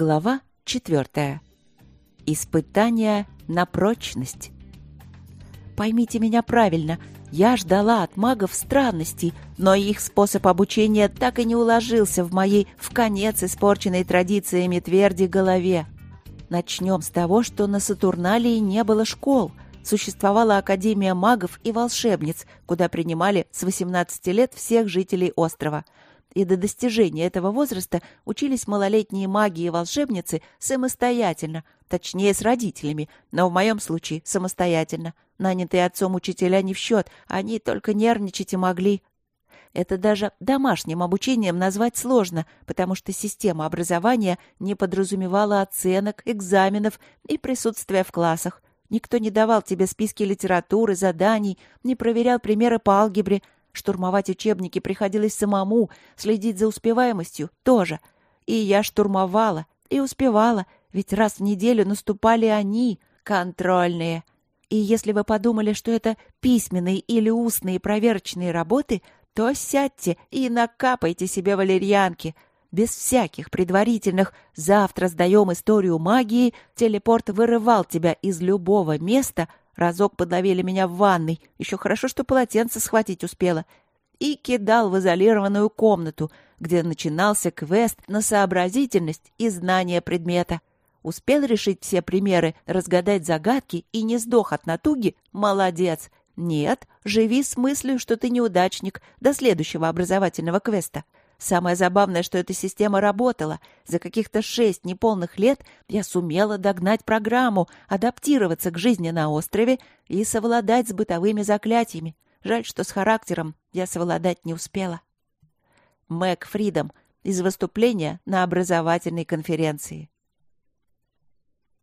Глава четвертая. Испытание на прочность. Поймите меня правильно, я ждала от магов странностей, но их способ обучения так и не уложился в моей в конец испорченной традициями тверди голове. Начнем с того, что на Сатурналии не было школ. Существовала Академия магов и волшебниц, куда принимали с 18 лет всех жителей острова – и до достижения этого возраста учились малолетние маги и волшебницы самостоятельно, точнее, с родителями, но в моем случае самостоятельно. Нанятые отцом учителя не в счет, они только нервничать и могли. Это даже домашним обучением назвать сложно, потому что система образования не подразумевала оценок, экзаменов и присутствия в классах. Никто не давал тебе списки литературы, заданий, не проверял примеры по алгебре – Штурмовать учебники приходилось самому, следить за успеваемостью тоже. И я штурмовала, и успевала, ведь раз в неделю наступали они, контрольные. И если вы подумали, что это письменные или устные проверочные работы, то сядьте и накапайте себе валерьянки. Без всяких предварительных «завтра сдаем историю магии» телепорт вырывал тебя из любого места, Разок подловили меня в ванной, еще хорошо, что полотенце схватить успела, и кидал в изолированную комнату, где начинался квест на сообразительность и знание предмета. Успел решить все примеры, разгадать загадки и не сдох от натуги? Молодец! Нет, живи с мыслью, что ты неудачник до следующего образовательного квеста. Самое забавное, что эта система работала. За каких-то шесть неполных лет я сумела догнать программу, адаптироваться к жизни на острове и совладать с бытовыми заклятиями. Жаль, что с характером я совладать не успела. Мэг Фридом из выступления на образовательной конференции.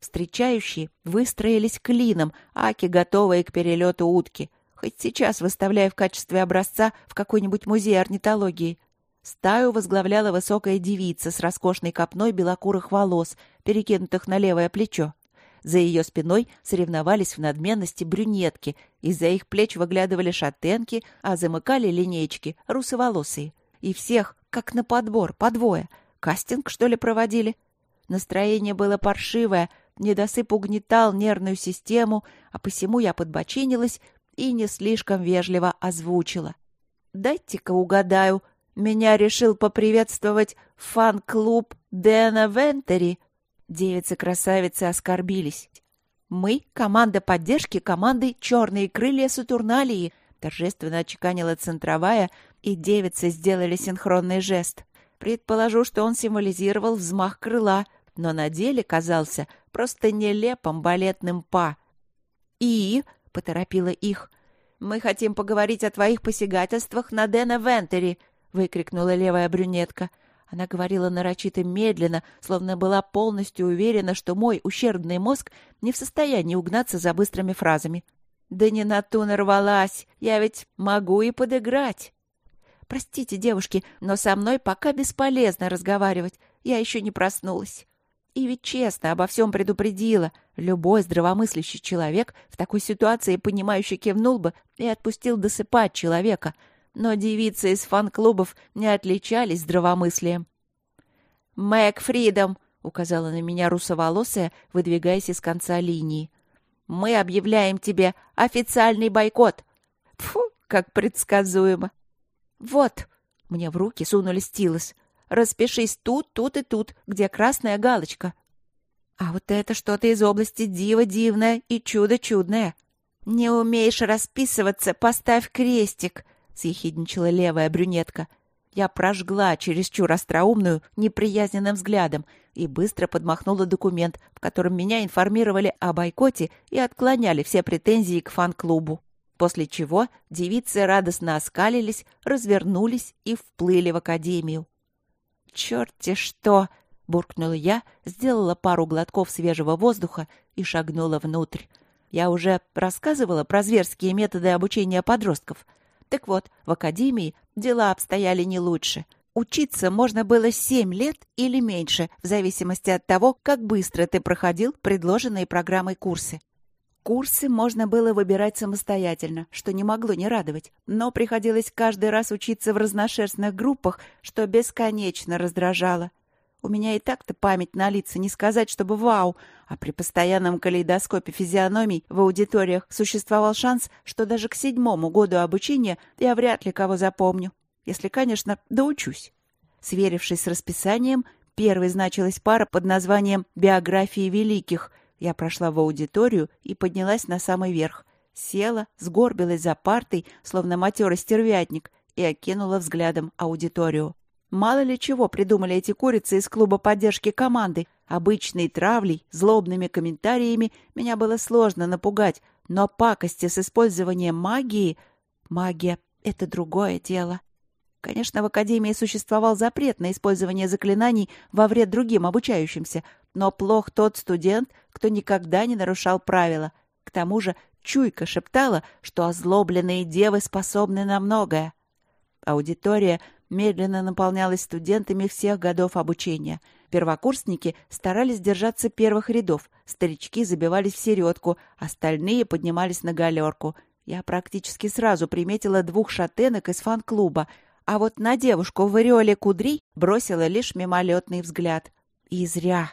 Встречающие выстроились клином, аки готовые к перелету утки. Хоть сейчас выставляю в качестве образца в какой-нибудь музей орнитологии. Стаю возглавляла высокая девица с роскошной копной белокурых волос, перекинутых на левое плечо. За ее спиной соревновались в надменности брюнетки, из-за их плеч выглядывали шатенки, а замыкали линеечки русоволосые. И всех, как на подбор, по двое. Кастинг, что ли, проводили? Настроение было паршивое, недосып угнетал нервную систему, а посему я подбочинилась и не слишком вежливо озвучила. «Дайте-ка угадаю», меня решил поприветствовать фан-клуб Дэна Вентери. Девицы-красавицы оскорбились. Мы — команда поддержки команды «Черные крылья Сатурналии», торжественно очеканила центровая, и девицы сделали синхронный жест. Предположу, что он символизировал взмах крыла, но на деле казался просто нелепым балетным па. «И?» — поторопила их. «Мы хотим поговорить о твоих посягательствах на Дэна Вентери», выкрикнула левая брюнетка. Она говорила нарочито медленно, словно была полностью уверена, что мой ущербный мозг не в состоянии угнаться за быстрыми фразами. «Да не на ту нарвалась! Я ведь могу и подыграть!» «Простите, девушки, но со мной пока бесполезно разговаривать. Я еще не проснулась». И ведь честно обо всем предупредила. Любой здравомыслящий человек в такой ситуации понимающе кивнул бы и отпустил досыпать человека — но девицы из фан-клубов не отличались здравомыслием. «Мэг Фридом!» — указала на меня русоволосая, выдвигаясь из конца линии. «Мы объявляем тебе официальный бойкот!» Фу, как предсказуемо! «Вот!» — мне в руки сунули стилус. «Распишись тут, тут и тут, где красная галочка». А вот это что-то из области дива дивное и чудо чудное. «Не умеешь расписываться, поставь крестик», — съехидничала левая брюнетка. Я прожгла чересчур остроумную, неприязненным взглядом и быстро подмахнула документ, в котором меня информировали о бойкоте и отклоняли все претензии к фан-клубу. После чего девицы радостно оскалились, развернулись и вплыли в академию. «Черт-те что!» — буркнула я, сделала пару глотков свежего воздуха и шагнула внутрь. Я уже рассказывала про зверские методы обучения подростков — так вот, в академии дела обстояли не лучше. Учиться можно было семь лет или меньше, в зависимости от того, как быстро ты проходил предложенные программой курсы. Курсы можно было выбирать самостоятельно, что не могло не радовать, но приходилось каждый раз учиться в разношерстных группах, что бесконечно раздражало. У меня и так-то память на лица, не сказать, чтобы вау, а при постоянном калейдоскопе физиономий в аудиториях существовал шанс, что даже к седьмому году обучения я вряд ли кого запомню, если, конечно, доучусь. Сверившись с расписанием, первой значилась пара под названием «Биографии великих». Я прошла в аудиторию и поднялась на самый верх. Села, сгорбилась за партой, словно матерый стервятник, и окинула взглядом аудиторию. Мало ли чего придумали эти курицы из клуба поддержки команды. Обычной травлей, злобными комментариями меня было сложно напугать, но пакости с использованием магии... Магия — это другое дело. Конечно, в Академии существовал запрет на использование заклинаний во вред другим обучающимся, но плох тот студент, кто никогда не нарушал правила. К тому же чуйка шептала, что озлобленные девы способны на многое. Аудитория медленно наполнялась студентами всех годов обучения. Первокурсники старались держаться первых рядов, старички забивались в середку, остальные поднимались на галерку. Я практически сразу приметила двух шатенок из фан-клуба, а вот на девушку в ореоле кудрей бросила лишь мимолетный взгляд. И зря.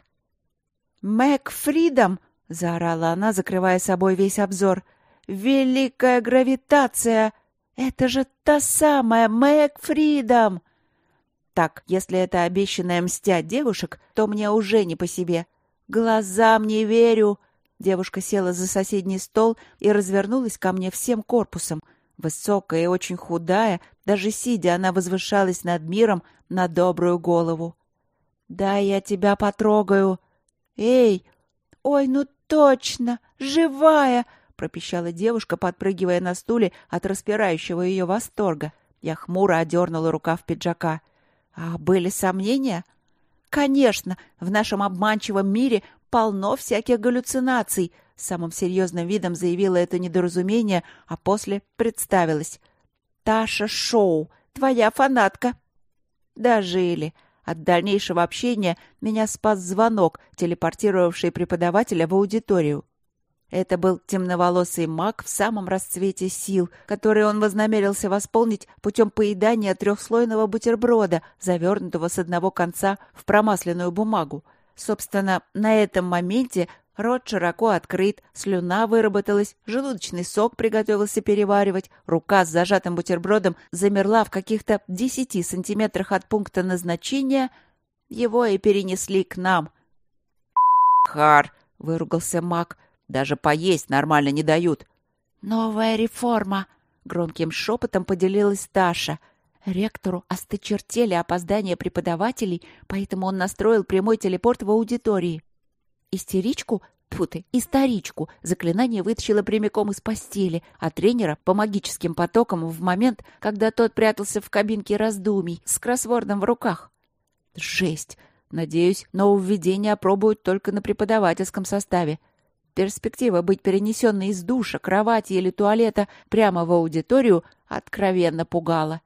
«Мэг Фридом!» — заорала она, закрывая собой весь обзор. «Великая гравитация! Это же та самая Мэг Фридом!» Так, если это обещанная мстя девушек, то мне уже не по себе. Глазам не верю. Девушка села за соседний стол и развернулась ко мне всем корпусом. Высокая и очень худая, даже сидя, она возвышалась над миром на добрую голову. «Да, я тебя потрогаю!» «Эй! Ой, ну точно! Живая!» — пропищала девушка, подпрыгивая на стуле от распирающего ее восторга. Я хмуро одернула рукав пиджака. «А были сомнения?» «Конечно! В нашем обманчивом мире полно всяких галлюцинаций!» Самым серьезным видом заявила это недоразумение, а после представилась. «Таша Шоу, твоя фанатка!» Дожили. От дальнейшего общения меня спас звонок, телепортировавший преподавателя в аудиторию. Это был темноволосый маг в самом расцвете сил, который он вознамерился восполнить путем поедания трехслойного бутерброда, завернутого с одного конца в промасленную бумагу. Собственно, на этом моменте Рот широко открыт, слюна выработалась, желудочный сок приготовился переваривать, рука с зажатым бутербродом замерла в каких-то десяти сантиметрах от пункта назначения. Его и перенесли к нам. «Хар!» — выругался маг. «Даже поесть нормально не дают». «Новая реформа!» — громким шепотом поделилась Таша. Ректору остычертели опоздания преподавателей, поэтому он настроил прямой телепорт в аудитории. Истеричку? Тьфу ты, историчку. Заклинание вытащило прямиком из постели, а тренера по магическим потокам в момент, когда тот прятался в кабинке раздумий с кроссвордом в руках. Жесть! Надеюсь, нововведение опробуют только на преподавательском составе. Перспектива быть перенесенной из душа, кровати или туалета прямо в аудиторию откровенно пугала.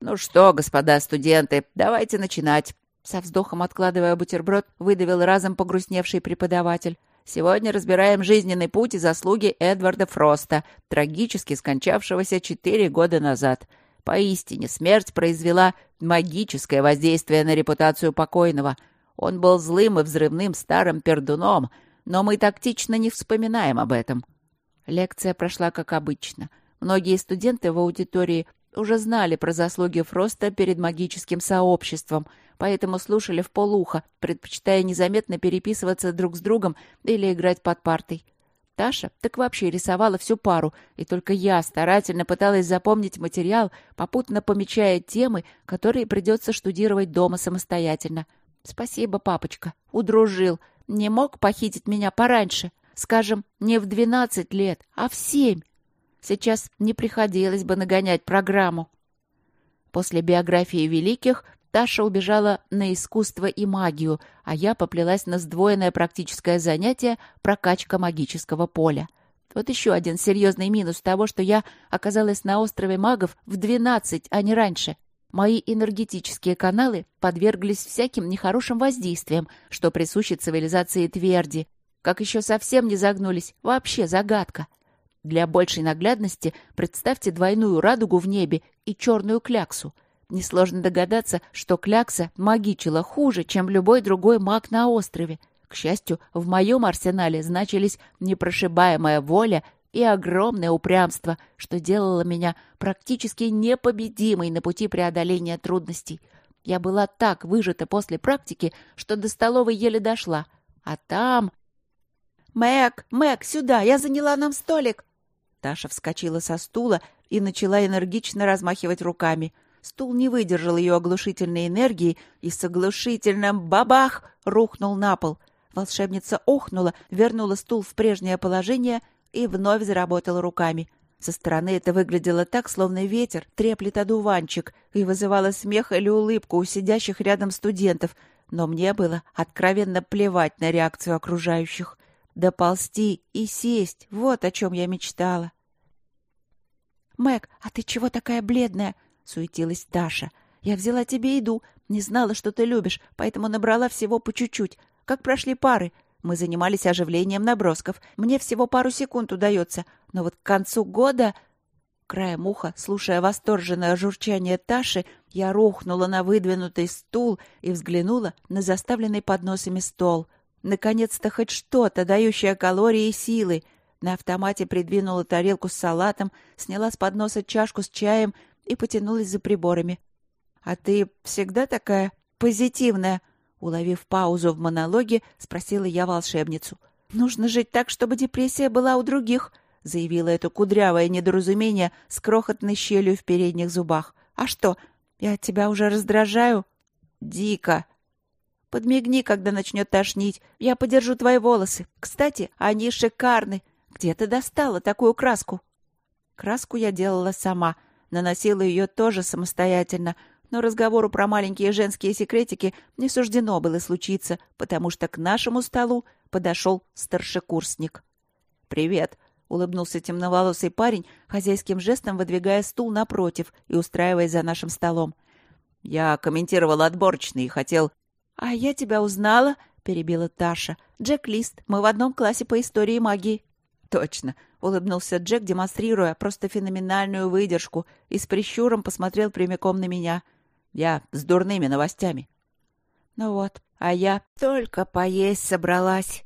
«Ну что, господа студенты, давайте начинать. Со вздохом откладывая бутерброд, выдавил разом погрустневший преподаватель. Сегодня разбираем жизненный путь и заслуги Эдварда Фроста, трагически скончавшегося четыре года назад. Поистине, смерть произвела магическое воздействие на репутацию покойного. Он был злым и взрывным старым пердуном, но мы тактично не вспоминаем об этом. Лекция прошла как обычно. Многие студенты в аудитории уже знали про заслуги Фроста перед магическим сообществом, поэтому слушали в полуха, предпочитая незаметно переписываться друг с другом или играть под партой. Таша так вообще рисовала всю пару, и только я старательно пыталась запомнить материал, попутно помечая темы, которые придется штудировать дома самостоятельно. Спасибо, папочка, удружил. Не мог похитить меня пораньше. Скажем, не в двенадцать лет, а в семь. Сейчас не приходилось бы нагонять программу. После биографии великих Таша убежала на искусство и магию, а я поплелась на сдвоенное практическое занятие прокачка магического поля. Вот еще один серьезный минус того, что я оказалась на острове магов в двенадцать, а не раньше. Мои энергетические каналы подверглись всяким нехорошим воздействиям, что присуще цивилизации Тверди. Как еще совсем не загнулись, вообще загадка. Для большей наглядности представьте двойную радугу в небе и черную кляксу — Несложно догадаться, что Клякса магичила хуже, чем любой другой маг на острове. К счастью, в моем арсенале значились непрошибаемая воля и огромное упрямство, что делало меня практически непобедимой на пути преодоления трудностей. Я была так выжата после практики, что до столовой еле дошла. А там... «Мэг, Мэг, сюда! Я заняла нам столик!» Таша вскочила со стула и начала энергично размахивать руками. Стул не выдержал ее оглушительной энергии и с оглушительным «бабах» рухнул на пол. Волшебница охнула, вернула стул в прежнее положение и вновь заработала руками. Со стороны это выглядело так, словно ветер треплет одуванчик, и вызывало смех или улыбку у сидящих рядом студентов, но мне было откровенно плевать на реакцию окружающих. Доползти и сесть — вот о чем я мечтала. «Мэг, а ты чего такая бледная?» — суетилась Даша. «Я взяла тебе еду, не знала, что ты любишь, поэтому набрала всего по чуть-чуть. Как прошли пары? Мы занимались оживлением набросков. Мне всего пару секунд удается, но вот к концу года...» Краем уха, слушая восторженное журчание Таши, я рухнула на выдвинутый стул и взглянула на заставленный подносами стол. Наконец-то хоть что-то, дающее калории и силы — на автомате придвинула тарелку с салатом, сняла с подноса чашку с чаем и потянулась за приборами. «А ты всегда такая позитивная?» Уловив паузу в монологе, спросила я волшебницу. «Нужно жить так, чтобы депрессия была у других», заявила это кудрявое недоразумение с крохотной щелью в передних зубах. «А что, я тебя уже раздражаю?» «Дико!» «Подмигни, когда начнет тошнить. Я подержу твои волосы. Кстати, они шикарны. Где ты достала такую краску? Краску я делала сама, наносила ее тоже самостоятельно, но разговору про маленькие женские секретики не суждено было случиться, потому что к нашему столу подошел старшекурсник. «Привет!» — улыбнулся темноволосый парень, хозяйским жестом выдвигая стул напротив и устраиваясь за нашим столом. «Я комментировал отборочный и хотел...» «А я тебя узнала!» — перебила Таша. «Джек Лист. Мы в одном классе по истории магии». «Точно!» — улыбнулся Джек, демонстрируя просто феноменальную выдержку, и с прищуром посмотрел прямиком на меня. «Я с дурными новостями». «Ну вот, а я только поесть собралась».